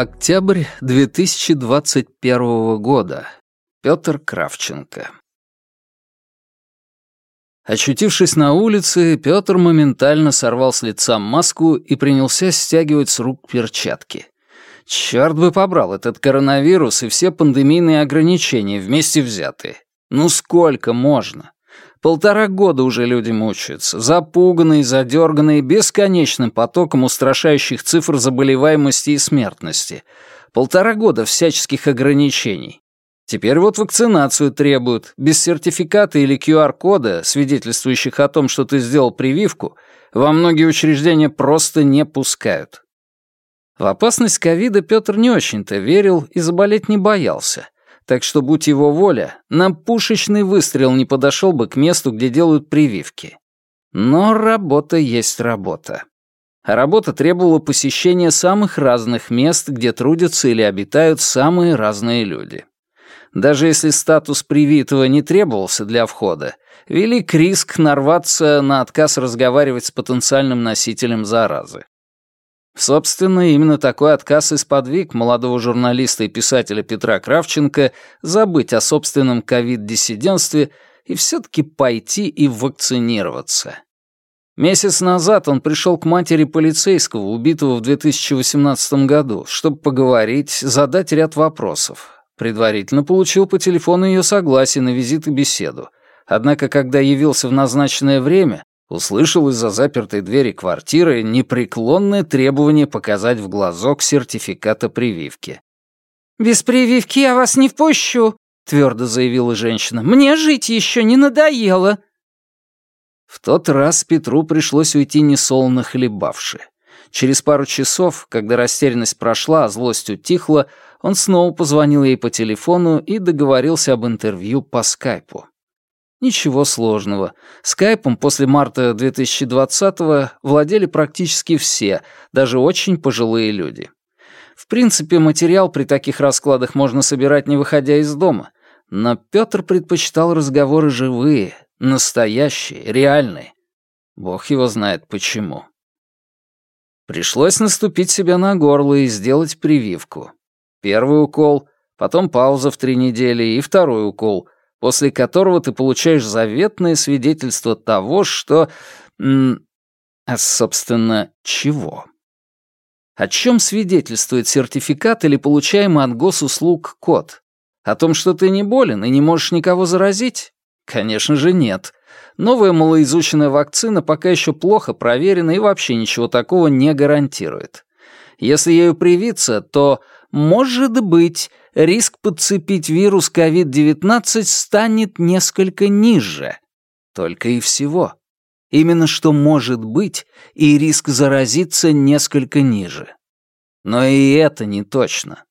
Октябрь 2021 года. Петр Кравченко. Очутившись на улице, Петр моментально сорвал с лица маску и принялся стягивать с рук перчатки. Черт бы побрал этот коронавирус и все пандемийные ограничения вместе взятые. Ну сколько можно? Полтора года уже люди мучаются, запуганные, задерганные бесконечным потоком устрашающих цифр заболеваемости и смертности. Полтора года всяческих ограничений. Теперь вот вакцинацию требуют. Без сертификата или QR-кода, свидетельствующих о том, что ты сделал прививку, во многие учреждения просто не пускают. В опасность ковида Петр не очень-то верил и заболеть не боялся. Так что, будь его воля, на пушечный выстрел не подошел бы к месту, где делают прививки. Но работа есть работа. А работа требовала посещения самых разных мест, где трудятся или обитают самые разные люди. Даже если статус привитого не требовался для входа, велик риск нарваться на отказ разговаривать с потенциальным носителем заразы. Собственно, именно такой отказ и сподвиг молодого журналиста и писателя Петра Кравченко забыть о собственном ковид-диссидентстве и все-таки пойти и вакцинироваться. Месяц назад он пришел к матери полицейского, убитого в 2018 году, чтобы поговорить, задать ряд вопросов. Предварительно получил по телефону ее согласие на визит и беседу. Однако, когда явился в назначенное время, Услышал из-за запертой двери квартиры непреклонное требование показать в глазок сертификата прививки. «Без прививки я вас не впущу», — твердо заявила женщина. «Мне жить еще не надоело». В тот раз Петру пришлось уйти несолоно хлебавши. Через пару часов, когда растерянность прошла, а злость утихла, он снова позвонил ей по телефону и договорился об интервью по скайпу. Ничего сложного. Скайпом после марта 2020-го владели практически все, даже очень пожилые люди. В принципе, материал при таких раскладах можно собирать, не выходя из дома. Но Петр предпочитал разговоры живые, настоящие, реальные. Бог его знает почему. Пришлось наступить себе на горло и сделать прививку. Первый укол, потом пауза в три недели и второй укол — после которого ты получаешь заветное свидетельство того, что... А, собственно, чего? О чем свидетельствует сертификат или получаемый от госуслуг код? О том, что ты не болен и не можешь никого заразить? Конечно же, нет. Новая малоизученная вакцина пока еще плохо проверена и вообще ничего такого не гарантирует. Если ею привиться, то, может быть, риск подцепить вирус COVID-19 станет несколько ниже. Только и всего. Именно что может быть, и риск заразиться несколько ниже. Но и это не точно.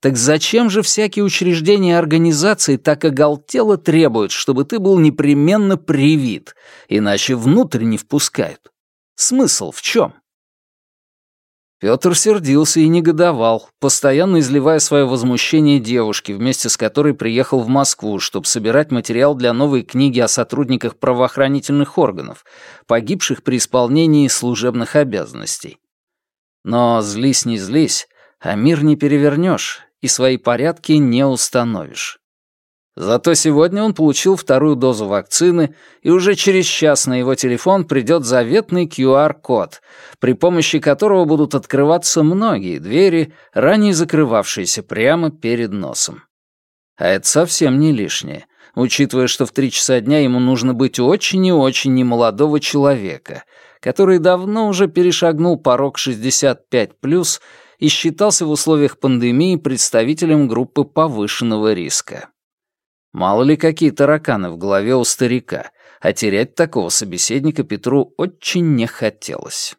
Так зачем же всякие учреждения и организации так оголтело требуют, чтобы ты был непременно привит, иначе внутрь не впускают? Смысл в чем? Петр сердился и негодовал, постоянно изливая свое возмущение девушке, вместе с которой приехал в Москву, чтобы собирать материал для новой книги о сотрудниках правоохранительных органов, погибших при исполнении служебных обязанностей. Но злись не злись, а мир не перевернешь и свои порядки не установишь. Зато сегодня он получил вторую дозу вакцины, и уже через час на его телефон придет заветный QR-код, при помощи которого будут открываться многие двери, ранее закрывавшиеся прямо перед носом. А это совсем не лишнее, учитывая, что в три часа дня ему нужно быть очень и очень немолодого человека, который давно уже перешагнул порог 65+, и считался в условиях пандемии представителем группы повышенного риска. Мало ли какие тараканы в голове у старика, а терять такого собеседника Петру очень не хотелось.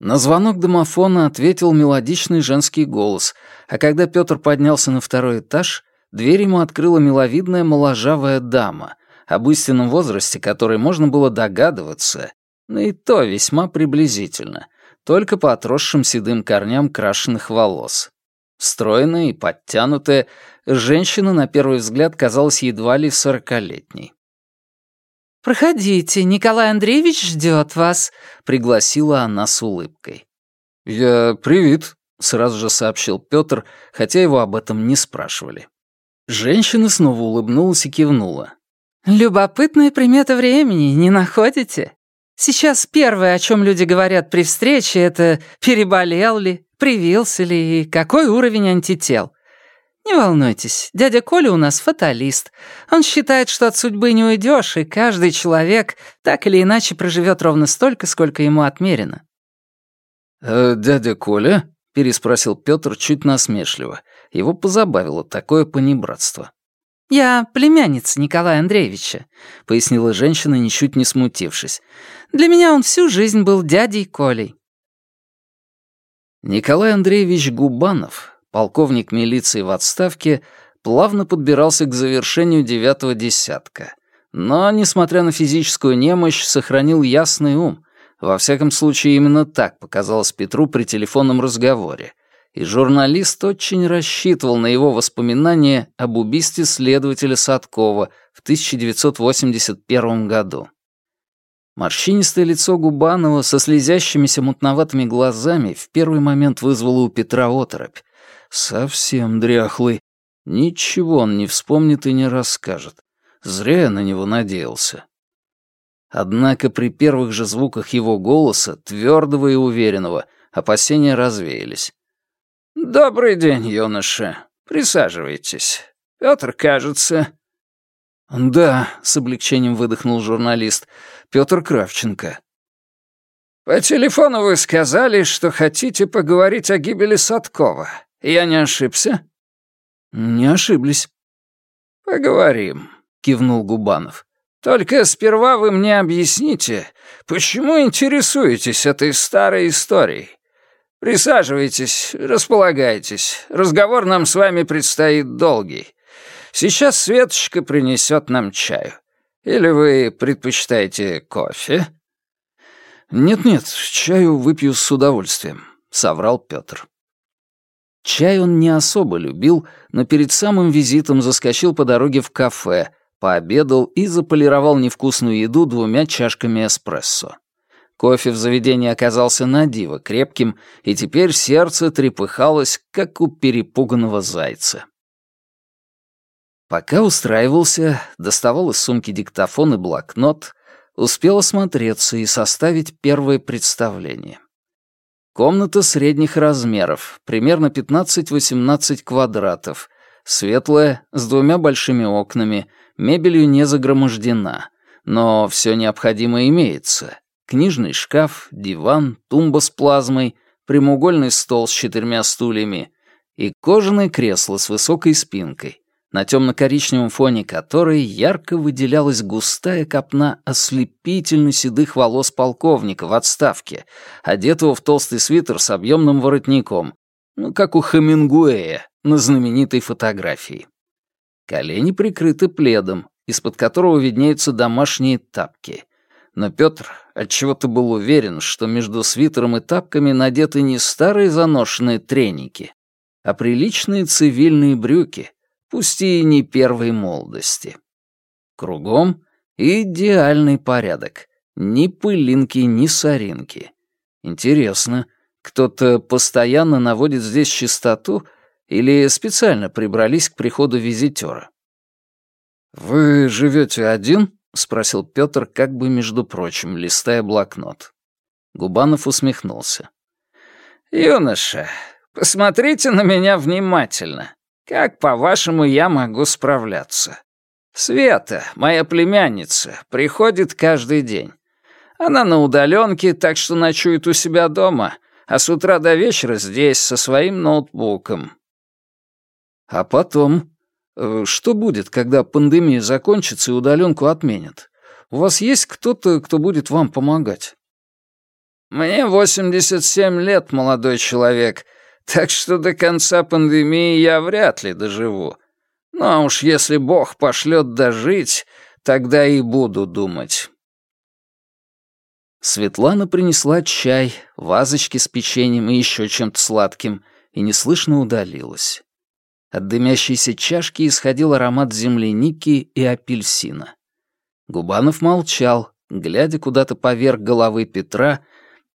На звонок домофона ответил мелодичный женский голос, а когда Петр поднялся на второй этаж, дверь ему открыла миловидная моложавая дама, об истинном возрасте которой можно было догадываться, но и то весьма приблизительно, только по отросшим седым корням крашеных волос. Стройная и подтянутая, женщина на первый взгляд казалась едва ли сорокалетней. «Проходите, Николай Андреевич ждет вас», — пригласила она с улыбкой. «Я привит», — сразу же сообщил Пётр, хотя его об этом не спрашивали. Женщина снова улыбнулась и кивнула. «Любопытная примета времени, не находите? Сейчас первое, о чем люди говорят при встрече, это переболел ли, привился ли и какой уровень антител. Не волнуйтесь, дядя Коля у нас фаталист. Он считает, что от судьбы не уйдешь, и каждый человек так или иначе проживет ровно столько, сколько ему отмерено. «Э, «Дядя Коля?» — переспросил Петр чуть насмешливо. Его позабавило такое понебратство. «Я племянница Николая Андреевича», — пояснила женщина, ничуть не смутившись. «Для меня он всю жизнь был дядей Колей». Николай Андреевич Губанов, полковник милиции в отставке, плавно подбирался к завершению девятого десятка. Но, несмотря на физическую немощь, сохранил ясный ум, во всяком случае, именно так показалось Петру при телефонном разговоре. И журналист очень рассчитывал на его воспоминания об убийстве следователя Садкова в 1981 году. Морщинистое лицо Губанова со слезящимися мутноватыми глазами в первый момент вызвало у Петра оторопь. Совсем дряхлый. Ничего он не вспомнит и не расскажет. Зря я на него надеялся. Однако при первых же звуках его голоса, твердого и уверенного, опасения развеялись. «Добрый день, юноша. Присаживайтесь. Пётр, кажется...» «Да», — с облегчением выдохнул журналист, — «Пётр Кравченко». «По телефону вы сказали, что хотите поговорить о гибели Садкова. Я не ошибся?» «Не ошиблись». «Поговорим», — кивнул Губанов. Только сперва вы мне объясните, почему интересуетесь этой старой историей? Присаживайтесь, располагайтесь. Разговор нам с вами предстоит долгий. Сейчас Светочка принесет нам чаю. Или вы предпочитаете кофе?» «Нет-нет, чаю выпью с удовольствием», — соврал Петр. Чай он не особо любил, но перед самым визитом заскочил по дороге в кафе — пообедал и заполировал невкусную еду двумя чашками эспрессо. Кофе в заведении оказался надиво крепким, и теперь сердце трепыхалось, как у перепуганного зайца. Пока устраивался, доставал из сумки диктофон и блокнот, успел осмотреться и составить первое представление. Комната средних размеров, примерно 15-18 квадратов, светлая, с двумя большими окнами — мебелью не загромождена, но все необходимое имеется. Книжный шкаф, диван, тумба с плазмой, прямоугольный стол с четырьмя стульями и кожаное кресло с высокой спинкой, на темно-коричневом фоне которой ярко выделялась густая копна ослепительно седых волос полковника в отставке, одетого в толстый свитер с объемным воротником, ну, как у Хемингуэя на знаменитой фотографии. Колени прикрыты пледом, из-под которого виднеются домашние тапки. Но Пётр отчего-то был уверен, что между свитером и тапками надеты не старые заношенные треники, а приличные цивильные брюки, пусть и не первой молодости. Кругом идеальный порядок. Ни пылинки, ни соринки. Интересно, кто-то постоянно наводит здесь чистоту или специально прибрались к приходу визитера? «Вы живете один?» — спросил Петр, как бы между прочим, листая блокнот. Губанов усмехнулся. «Юноша, посмотрите на меня внимательно. Как, по-вашему, я могу справляться? Света, моя племянница, приходит каждый день. Она на удаленке, так что ночует у себя дома, а с утра до вечера здесь со своим ноутбуком. А потом? Э, что будет, когда пандемия закончится и удаленку отменят? У вас есть кто-то, кто будет вам помогать? Мне 87 лет, молодой человек, так что до конца пандемии я вряд ли доживу. Ну а уж если Бог пошлет дожить, тогда и буду думать. Светлана принесла чай, вазочки с печеньем и еще чем-то сладким, и неслышно удалилась. От дымящейся чашки исходил аромат земляники и апельсина. Губанов молчал, глядя куда-то поверх головы Петра,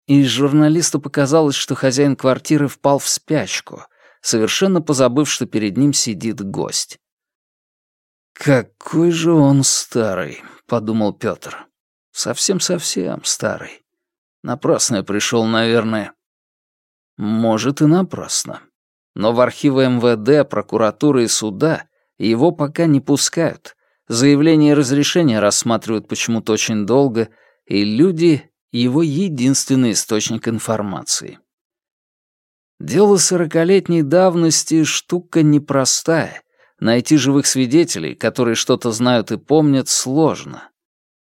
и журналисту показалось, что хозяин квартиры впал в спячку, совершенно позабыв, что перед ним сидит гость. «Какой же он старый», — подумал Пётр. «Совсем-совсем старый. Напрасно я пришел, наверное». Может, и напрасно. Но в архивы МВД, прокуратуры и суда его пока не пускают. Заявление и разрешение рассматривают почему-то очень долго, и люди — его единственный источник информации. Дело сорокалетней давности — штука непростая. Найти живых свидетелей, которые что-то знают и помнят, сложно.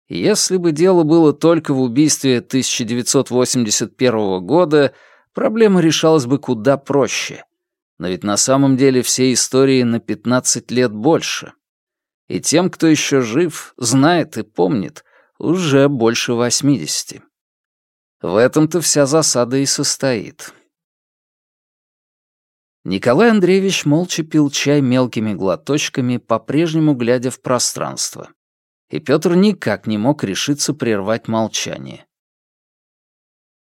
Если бы дело было только в убийстве 1981 года, проблема решалась бы куда проще. Но ведь на самом деле все истории на 15 лет больше. И тем, кто еще жив, знает и помнит, уже больше 80. В этом-то вся засада и состоит. Николай Андреевич молча пил чай мелкими глоточками, по-прежнему глядя в пространство. И Пётр никак не мог решиться прервать молчание.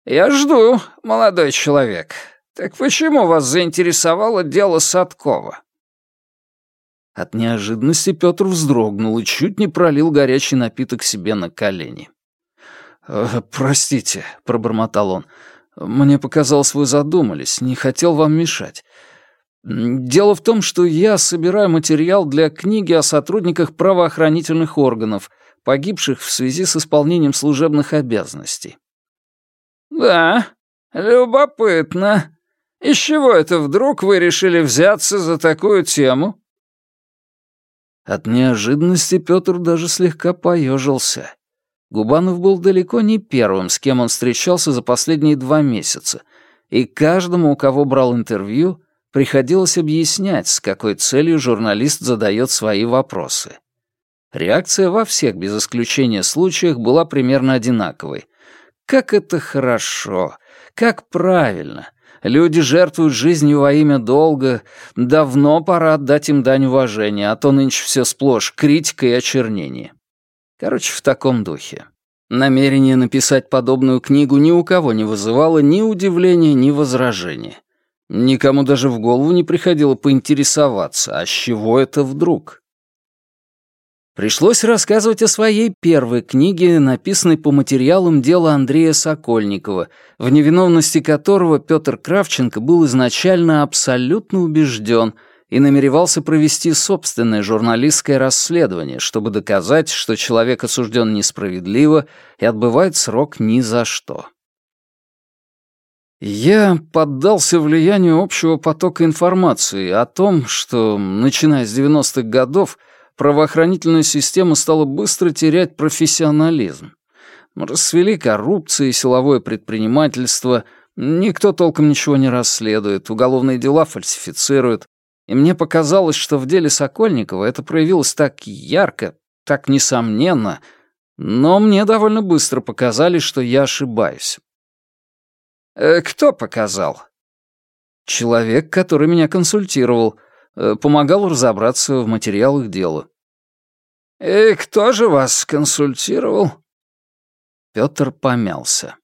«Я жду, молодой человек. Так почему вас заинтересовало дело Садкова?» От неожиданности Пётр вздрогнул и чуть не пролил горячий напиток себе на колени. «Э, «Простите», — пробормотал он, — «мне показалось, вы задумались, не хотел вам мешать. Дело в том, что я собираю материал для книги о сотрудниках правоохранительных органов, погибших в связи с исполнением служебных обязанностей. «Да, любопытно. Из чего это вдруг вы решили взяться за такую тему?» От неожиданности Петр даже слегка поежился. Губанов был далеко не первым, с кем он встречался за последние два месяца, и каждому, у кого брал интервью, приходилось объяснять, с какой целью журналист задает свои вопросы. Реакция во всех, без исключения случаях, была примерно одинаковой. Как это хорошо, как правильно. Люди жертвуют жизнью во имя долга. Давно пора отдать им дань уважения, а то нынче все сплошь критика и очернение. Короче, в таком духе. Намерение написать подобную книгу ни у кого не вызывало ни удивления, ни возражения. Никому даже в голову не приходило поинтересоваться, а с чего это вдруг? Пришлось рассказывать о своей первой книге, написанной по материалам дела Андрея Сокольникова, в невиновности которого Петр Кравченко был изначально абсолютно убежден и намеревался провести собственное журналистское расследование, чтобы доказать, что человек осужден несправедливо и отбывает срок ни за что. Я поддался влиянию общего потока информации о том, что, начиная с 90-х годов, правоохранительная система стала быстро терять профессионализм. Расцвели коррупция и силовое предпринимательство, никто толком ничего не расследует, уголовные дела фальсифицируют. И мне показалось, что в деле Сокольникова это проявилось так ярко, так несомненно, но мне довольно быстро показали, что я ошибаюсь. Э, «Кто показал?» «Человек, который меня консультировал, э, помогал разобраться в материалах дела». «И кто же вас консультировал?» Пётр помялся.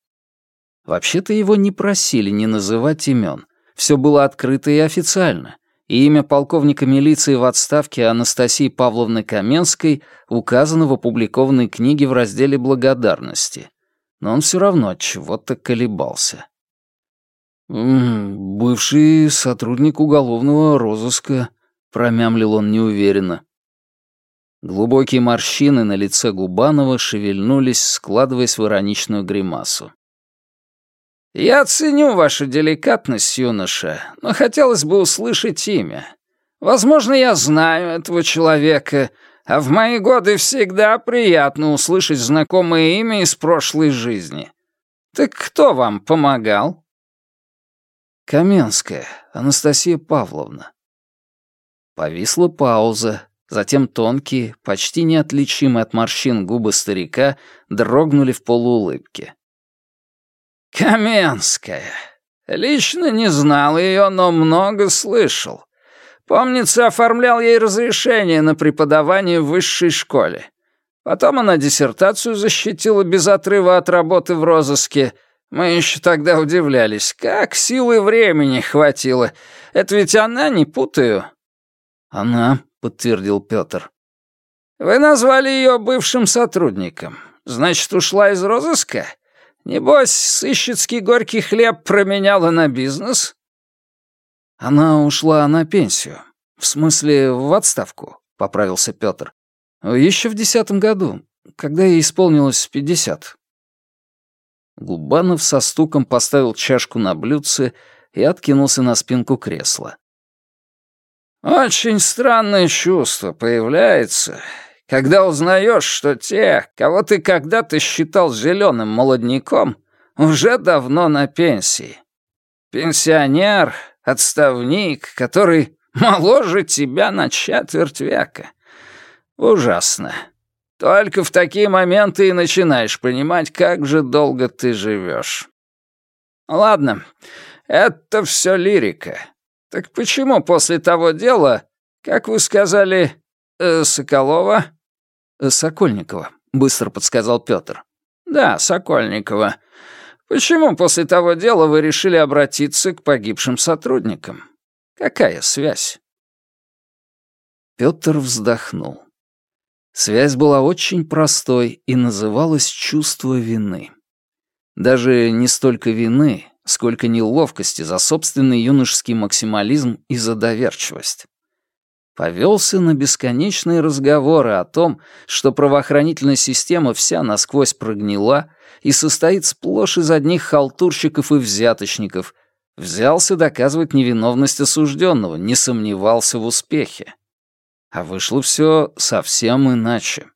Вообще-то его не просили не называть имен. Все было открыто и официально. И имя полковника милиции в отставке Анастасии Павловны Каменской указано в опубликованной книге в разделе «Благодарности». Но он все равно от чего-то колебался. «Бывший сотрудник уголовного розыска», — промямлил он неуверенно. Глубокие морщины на лице Губанова шевельнулись, складываясь в ироничную гримасу. «Я ценю вашу деликатность, юноша, но хотелось бы услышать имя. Возможно, я знаю этого человека, а в мои годы всегда приятно услышать знакомое имя из прошлой жизни. Так кто вам помогал?» «Каменская, Анастасия Павловна». Повисла пауза, затем тонкие, почти неотличимые от морщин губы старика дрогнули в полуулыбке. «Каменская. Лично не знал ее, но много слышал. Помнится, оформлял ей разрешение на преподавание в высшей школе. Потом она диссертацию защитила без отрыва от работы в розыске, Мы еще тогда удивлялись, как силы времени хватило. Это ведь она, не путаю?» «Она», — подтвердил Петр. «Вы назвали ее бывшим сотрудником. Значит, ушла из розыска? Небось, сыщицкий горький хлеб променяла на бизнес?» «Она ушла на пенсию. В смысле, в отставку», — поправился Петр. «Еще в десятом году, когда ей исполнилось пятьдесят». Губанов со стуком поставил чашку на блюдце и откинулся на спинку кресла. «Очень странное чувство появляется, когда узнаешь, что те, кого ты когда-то считал зеленым молодняком, уже давно на пенсии. Пенсионер, отставник, который моложе тебя на четверть века. Ужасно. Только в такие моменты и начинаешь понимать, как же долго ты живешь. Ладно, это все лирика. Так почему после того дела, как вы сказали, э, Соколова? Э, Сокольникова, быстро подсказал Петр. Да, Сокольникова. Почему после того дела вы решили обратиться к погибшим сотрудникам? Какая связь? Петр вздохнул. Связь была очень простой и называлась чувство вины. Даже не столько вины, сколько неловкости за собственный юношеский максимализм и за доверчивость. Повелся на бесконечные разговоры о том, что правоохранительная система вся насквозь прогнила и состоит сплошь из одних халтурщиков и взяточников, взялся доказывать невиновность осужденного, не сомневался в успехе. А вышло все совсем иначе.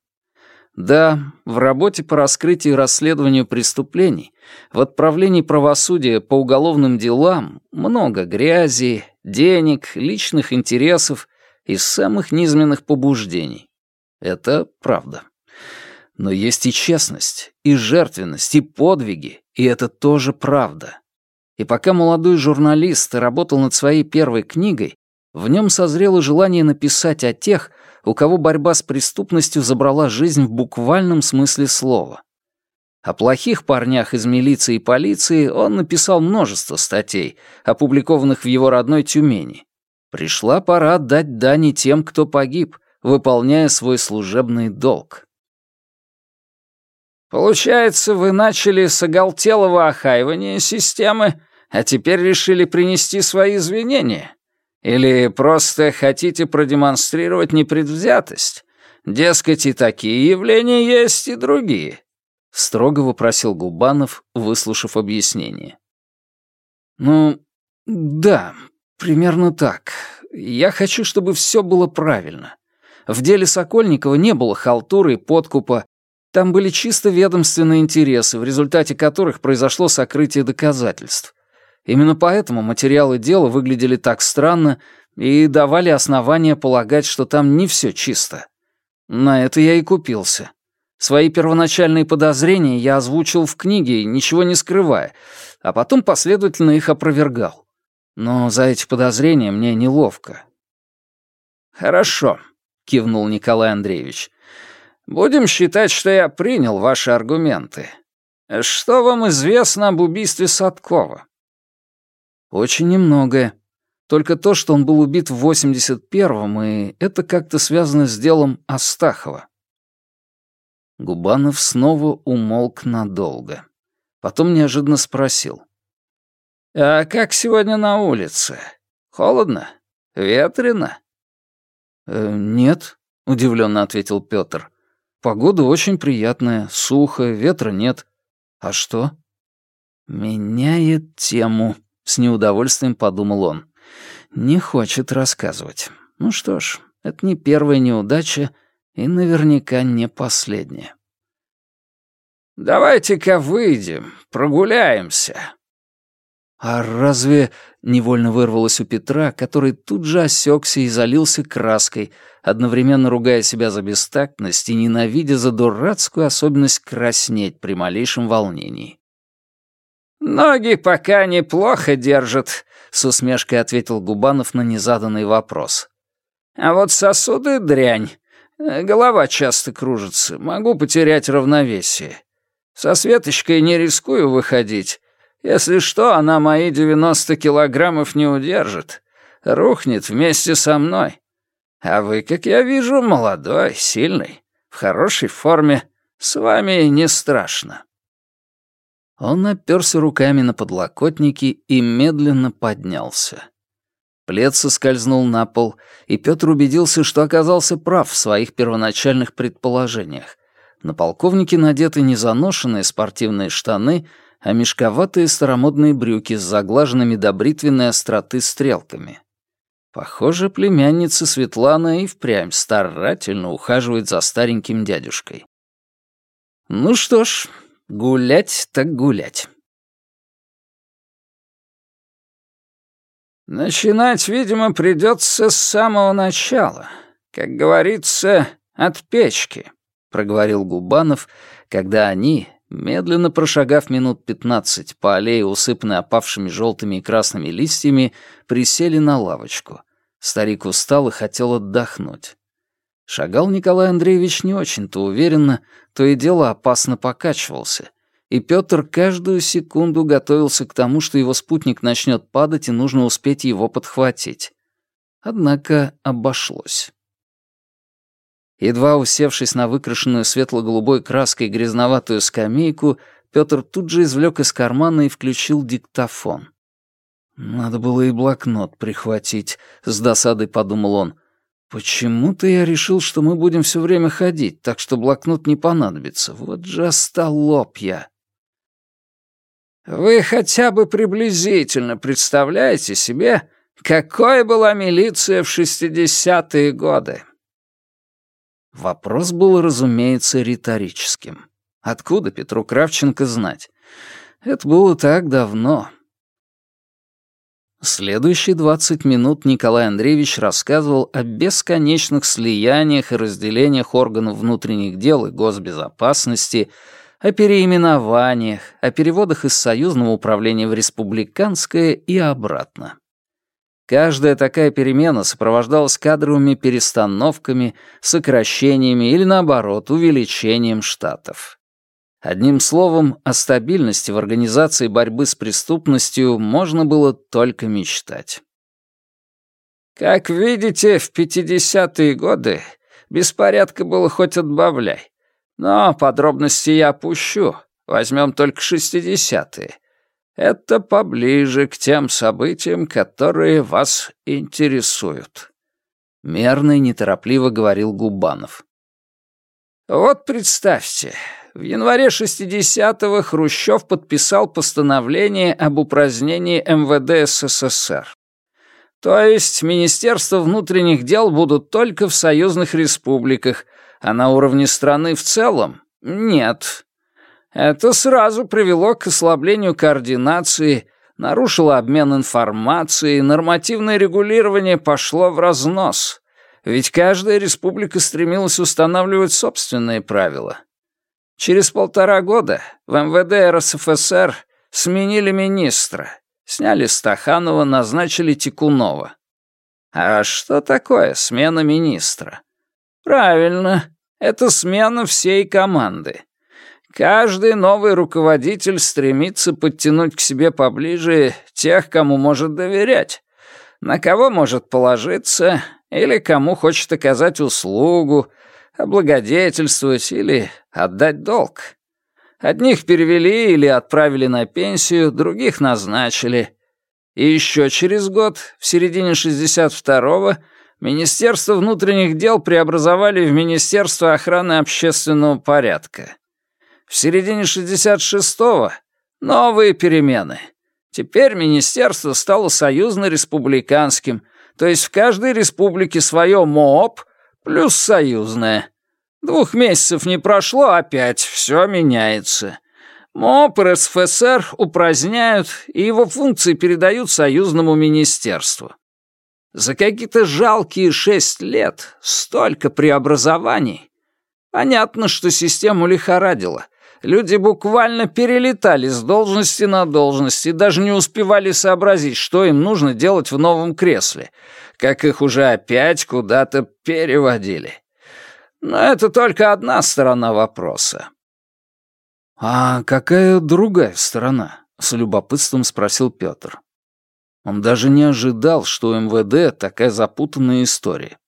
Да, в работе по раскрытию и расследованию преступлений, в отправлении правосудия по уголовным делам много грязи, денег, личных интересов и самых низменных побуждений. Это правда. Но есть и честность, и жертвенность, и подвиги, и это тоже правда. И пока молодой журналист работал над своей первой книгой, в нем созрело желание написать о тех, у кого борьба с преступностью забрала жизнь в буквальном смысле слова. О плохих парнях из милиции и полиции он написал множество статей, опубликованных в его родной Тюмени. Пришла пора дать дани тем, кто погиб, выполняя свой служебный долг. «Получается, вы начали с оголтелого охаивания системы, а теперь решили принести свои извинения?» Или просто хотите продемонстрировать непредвзятость? Дескать, и такие явления есть, и другие?» Строго вопросил Губанов, выслушав объяснение. «Ну, да, примерно так. Я хочу, чтобы все было правильно. В деле Сокольникова не было халтуры и подкупа. Там были чисто ведомственные интересы, в результате которых произошло сокрытие доказательств. Именно поэтому материалы дела выглядели так странно и давали основания полагать, что там не все чисто. На это я и купился. Свои первоначальные подозрения я озвучил в книге, ничего не скрывая, а потом последовательно их опровергал. Но за эти подозрения мне неловко. «Хорошо», — кивнул Николай Андреевич. «Будем считать, что я принял ваши аргументы. Что вам известно об убийстве Садкова?» Очень немногое. Только то, что он был убит в 81-м, и это как-то связано с делом Астахова. Губанов снова умолк надолго. Потом неожиданно спросил. «А как сегодня на улице? Холодно? Ветрено?» э, «Нет», — удивленно ответил Петр. «Погода очень приятная, сухо, ветра нет. А что?» «Меняет тему», с неудовольствием подумал он. Не хочет рассказывать. Ну что ж, это не первая неудача и наверняка не последняя. «Давайте-ка выйдем, прогуляемся». «А разве...» — невольно вырвалось у Петра, который тут же осекся и залился краской, одновременно ругая себя за бестактность и ненавидя за дурацкую особенность краснеть при малейшем волнении. «Ноги пока неплохо держат», — с усмешкой ответил Губанов на незаданный вопрос. «А вот сосуды — дрянь. Голова часто кружится, могу потерять равновесие. Со Светочкой не рискую выходить. Если что, она мои 90 килограммов не удержит. Рухнет вместе со мной. А вы, как я вижу, молодой, сильный, в хорошей форме. С вами не страшно». Он оперся руками на подлокотники и медленно поднялся. Плед соскользнул на пол, и Петр убедился, что оказался прав в своих первоначальных предположениях. На полковнике надеты не заношенные спортивные штаны, а мешковатые старомодные брюки с заглаженными до бритвенной остроты стрелками. Похоже, племянница Светлана и впрямь старательно ухаживает за стареньким дядюшкой. Ну что ж, гулять так гулять. Начинать, видимо, придется с самого начала. Как говорится, от печки, проговорил Губанов, когда они, медленно прошагав минут пятнадцать по аллее, усыпанной опавшими желтыми и красными листьями, присели на лавочку. Старик устал и хотел отдохнуть. Шагал Николай Андреевич не очень-то уверенно, то и дело опасно покачивался и Пётр каждую секунду готовился к тому, что его спутник начнет падать, и нужно успеть его подхватить. Однако обошлось. Едва усевшись на выкрашенную светло-голубой краской грязноватую скамейку, Пётр тут же извлек из кармана и включил диктофон. «Надо было и блокнот прихватить», — с досадой подумал он. «Почему-то я решил, что мы будем все время ходить, так что блокнот не понадобится. Вот же остолоп я». Вы хотя бы приблизительно представляете себе, какой была милиция в 60-е годы?» Вопрос был, разумеется, риторическим. Откуда Петру Кравченко знать? Это было так давно. Следующие 20 минут Николай Андреевич рассказывал о бесконечных слияниях и разделениях органов внутренних дел и госбезопасности, о переименованиях, о переводах из союзного управления в республиканское и обратно. Каждая такая перемена сопровождалась кадровыми перестановками, сокращениями или, наоборот, увеличением штатов. Одним словом, о стабильности в организации борьбы с преступностью можно было только мечтать. Как видите, в 50-е годы беспорядка было хоть отбавляй. Но подробности я опущу. Возьмем только шестидесятые. Это поближе к тем событиям, которые вас интересуют. Мерно и неторопливо говорил Губанов. Вот представьте, в январе 60-го Хрущев подписал постановление об упразднении МВД СССР. То есть Министерство внутренних дел будут только в союзных республиках, а на уровне страны в целом — нет. Это сразу привело к ослаблению координации, нарушило обмен информацией, нормативное регулирование пошло в разнос. Ведь каждая республика стремилась устанавливать собственные правила. Через полтора года в МВД РСФСР сменили министра, сняли Стаханова, назначили Тикунова. А что такое смена министра? Правильно, это смена всей команды. Каждый новый руководитель стремится подтянуть к себе поближе тех, кому может доверять, на кого может положиться или кому хочет оказать услугу, облагодетельствовать или отдать долг. Одних перевели или отправили на пенсию, других назначили. И еще через год, в середине 62-го, Министерство внутренних дел преобразовали в Министерство охраны общественного порядка. В середине 66-го новые перемены. Теперь министерство стало союзно-республиканским, то есть в каждой республике свое МООП плюс союзное. Двух месяцев не прошло, опять все меняется. МОП РСФСР упраздняют, и его функции передают союзному министерству. За какие-то жалкие шесть лет столько преобразований. Понятно, что систему лихорадило. Люди буквально перелетали с должности на должность и даже не успевали сообразить, что им нужно делать в новом кресле, как их уже опять куда-то переводили. Но это только одна сторона вопроса. «А какая другая сторона?» — с любопытством спросил Пётр. Он даже не ожидал, что у МВД такая запутанная история.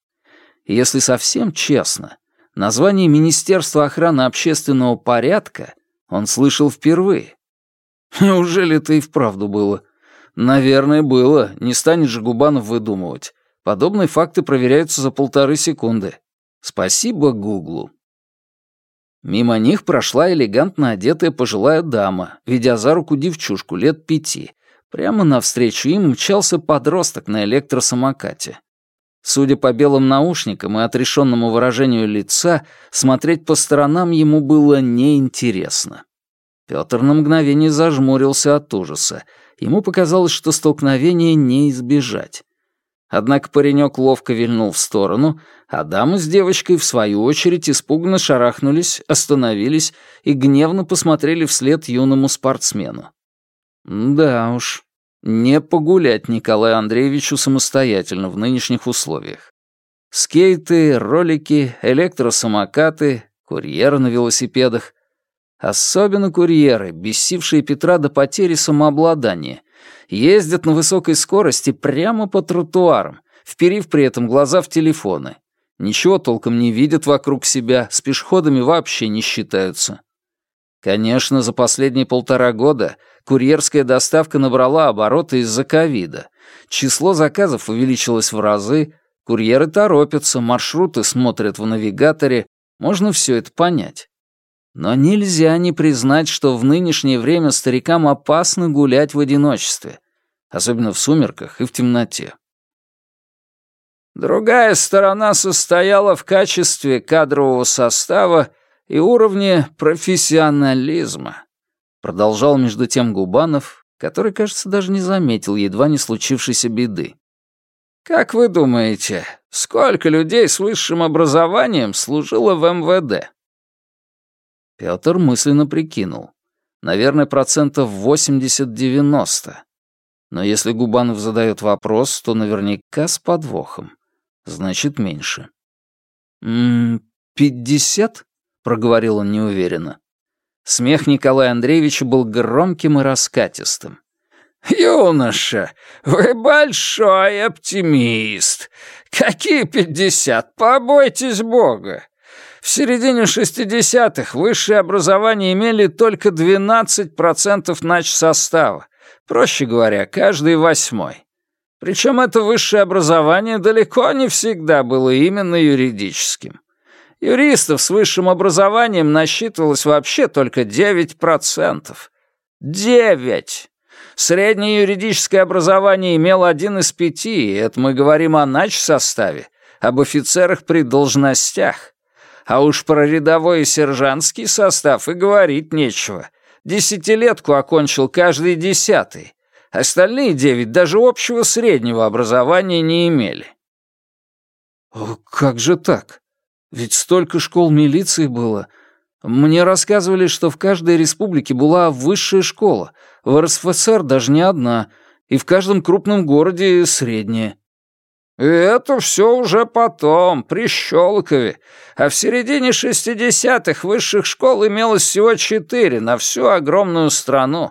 Если совсем честно, название Министерства охраны общественного порядка он слышал впервые. Неужели это и вправду было? Наверное, было. Не станет же Губанов выдумывать. Подобные факты проверяются за полторы секунды. Спасибо Гуглу. Мимо них прошла элегантно одетая пожилая дама, ведя за руку девчушку лет пяти. Прямо навстречу им мчался подросток на электросамокате. Судя по белым наушникам и отрешенному выражению лица, смотреть по сторонам ему было неинтересно. Пётр на мгновение зажмурился от ужаса. Ему показалось, что столкновение не избежать. Однако паренек ловко вильнул в сторону, а дама с девочкой, в свою очередь, испуганно шарахнулись, остановились и гневно посмотрели вслед юному спортсмену. Да уж, не погулять Николаю Андреевичу самостоятельно в нынешних условиях. Скейты, ролики, электросамокаты, курьеры на велосипедах. Особенно курьеры, бесившие Петра до потери самообладания, ездят на высокой скорости прямо по тротуарам, вперив при этом глаза в телефоны. Ничего толком не видят вокруг себя, с пешеходами вообще не считаются. Конечно, за последние полтора года курьерская доставка набрала обороты из-за ковида. Число заказов увеличилось в разы, курьеры торопятся, маршруты смотрят в навигаторе, можно все это понять. Но нельзя не признать, что в нынешнее время старикам опасно гулять в одиночестве, особенно в сумерках и в темноте. Другая сторона состояла в качестве кадрового состава и уровне профессионализма, продолжал между тем Губанов, который, кажется, даже не заметил едва не случившейся беды. Как вы думаете, сколько людей с высшим образованием служило в МВД? Пётр мысленно прикинул. Наверное, процентов 80-90. Но если Губанов задает вопрос, то наверняка с подвохом. Значит, меньше. «М-м, пятьдесят?» — проговорил он неуверенно. Смех Николая Андреевича был громким и раскатистым. «Юноша, вы большой оптимист. Какие пятьдесят? Побойтесь Бога. В середине 60-х высшее образование имели только 12% нач состава. Проще говоря, каждый восьмой. Причем это высшее образование далеко не всегда было именно юридическим. Юристов с высшим образованием насчитывалось вообще только 9%. 9! Среднее юридическое образование имел один из пяти, и это мы говорим о нач-составе, об офицерах при должностях. А уж про рядовой и сержантский состав и говорить нечего. Десятилетку окончил каждый десятый. Остальные девять даже общего среднего образования не имели. «Как же так? Ведь столько школ милиции было. Мне рассказывали, что в каждой республике была высшая школа, в РСФСР даже не одна, и в каждом крупном городе средняя. «Это все уже потом, при Щелкове. А в середине шестидесятых высших школ имелось всего четыре на всю огромную страну.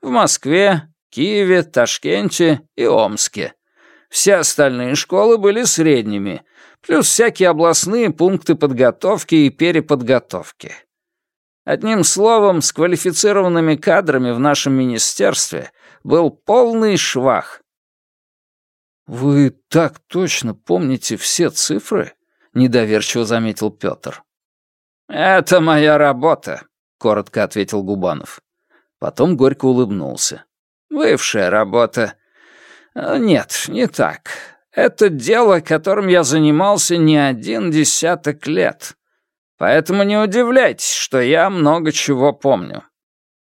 В Москве, Киеве, Ташкенте и Омске. Все остальные школы были средними, плюс всякие областные пункты подготовки и переподготовки. Одним словом, с квалифицированными кадрами в нашем министерстве был полный швах. «Вы так точно помните все цифры?» — недоверчиво заметил Петр. «Это моя работа», — коротко ответил Губанов. Потом горько улыбнулся. «Бывшая работа. Нет, не так. Это дело, которым я занимался не один десяток лет. Поэтому не удивляйтесь, что я много чего помню.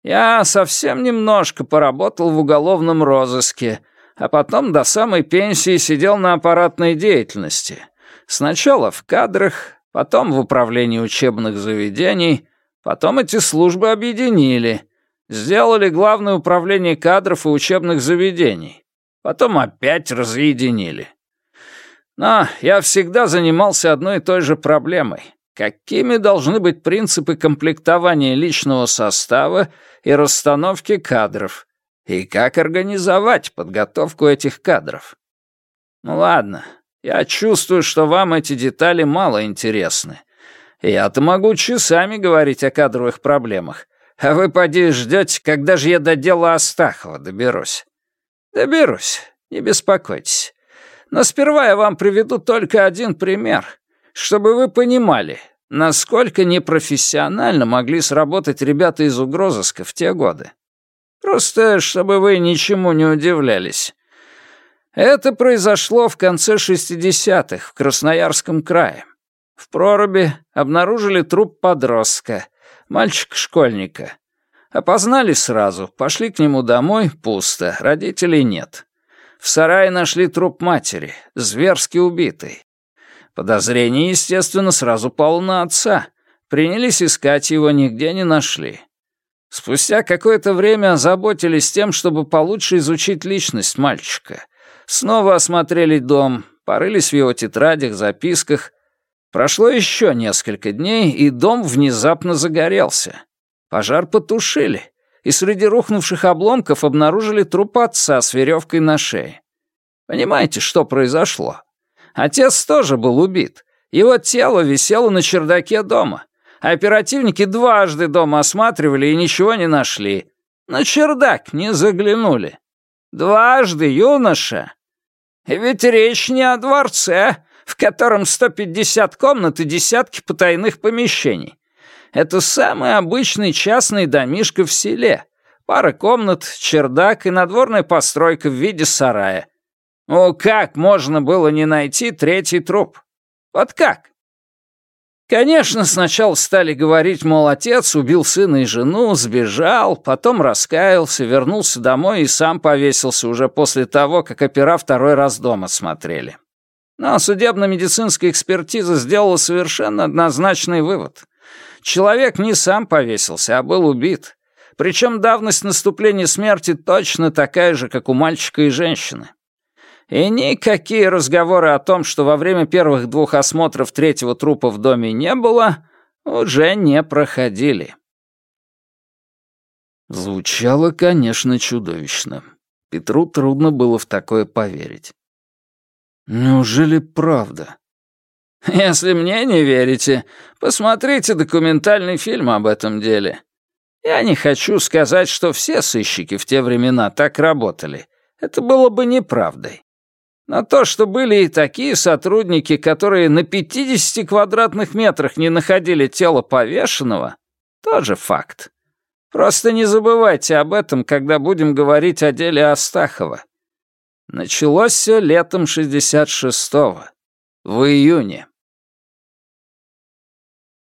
Я совсем немножко поработал в уголовном розыске — а потом до самой пенсии сидел на аппаратной деятельности. Сначала в кадрах, потом в управлении учебных заведений, потом эти службы объединили, сделали Главное управление кадров и учебных заведений, потом опять разъединили. Но я всегда занимался одной и той же проблемой какими должны быть принципы комплектования личного состава и расстановки кадров, и как организовать подготовку этих кадров. Ну ладно, я чувствую, что вам эти детали мало интересны. Я-то могу часами говорить о кадровых проблемах, а вы поди ждете, когда же я до дела Астахова доберусь. Доберусь, не беспокойтесь. Но сперва я вам приведу только один пример, чтобы вы понимали, насколько непрофессионально могли сработать ребята из угрозыска в те годы. Просто чтобы вы ничему не удивлялись. Это произошло в конце 60-х в Красноярском крае. В проруби обнаружили труп подростка, мальчика-школьника. Опознали сразу, пошли к нему домой, пусто, родителей нет. В сарае нашли труп матери, зверски убитый. Подозрение, естественно, сразу пало на отца. Принялись искать его, нигде не нашли. Спустя какое-то время озаботились тем, чтобы получше изучить личность мальчика. Снова осмотрели дом, порылись в его тетрадях, записках. Прошло еще несколько дней, и дом внезапно загорелся. Пожар потушили, и среди рухнувших обломков обнаружили труп отца с веревкой на шее. Понимаете, что произошло? Отец тоже был убит. Его тело висело на чердаке дома. Оперативники дважды дом осматривали и ничего не нашли. На чердак не заглянули. Дважды, юноша. Ведь речь не о дворце, в котором 150 комнат и десятки потайных помещений. Это самый обычный частный домишко в селе. Пара комнат, чердак и надворная постройка в виде сарая. Ну как можно было не найти третий труп? Вот как? Конечно, сначала стали говорить, мол, отец убил сына и жену, сбежал, потом раскаялся, вернулся домой и сам повесился уже после того, как опера второй раз дома смотрели. Но судебно-медицинская экспертиза сделала совершенно однозначный вывод. Человек не сам повесился, а был убит. Причем давность наступления смерти точно такая же, как у мальчика и женщины. И никакие разговоры о том, что во время первых двух осмотров третьего трупа в доме не было, уже не проходили. Звучало, конечно, чудовищно. Петру трудно было в такое поверить. Неужели правда? Если мне не верите, посмотрите документальный фильм об этом деле. Я не хочу сказать, что все сыщики в те времена так работали. Это было бы неправдой. Но то, что были и такие сотрудники, которые на 50 квадратных метрах не находили тело повешенного, тоже факт. Просто не забывайте об этом, когда будем говорить о деле Астахова. Началось все летом 66-го, в июне.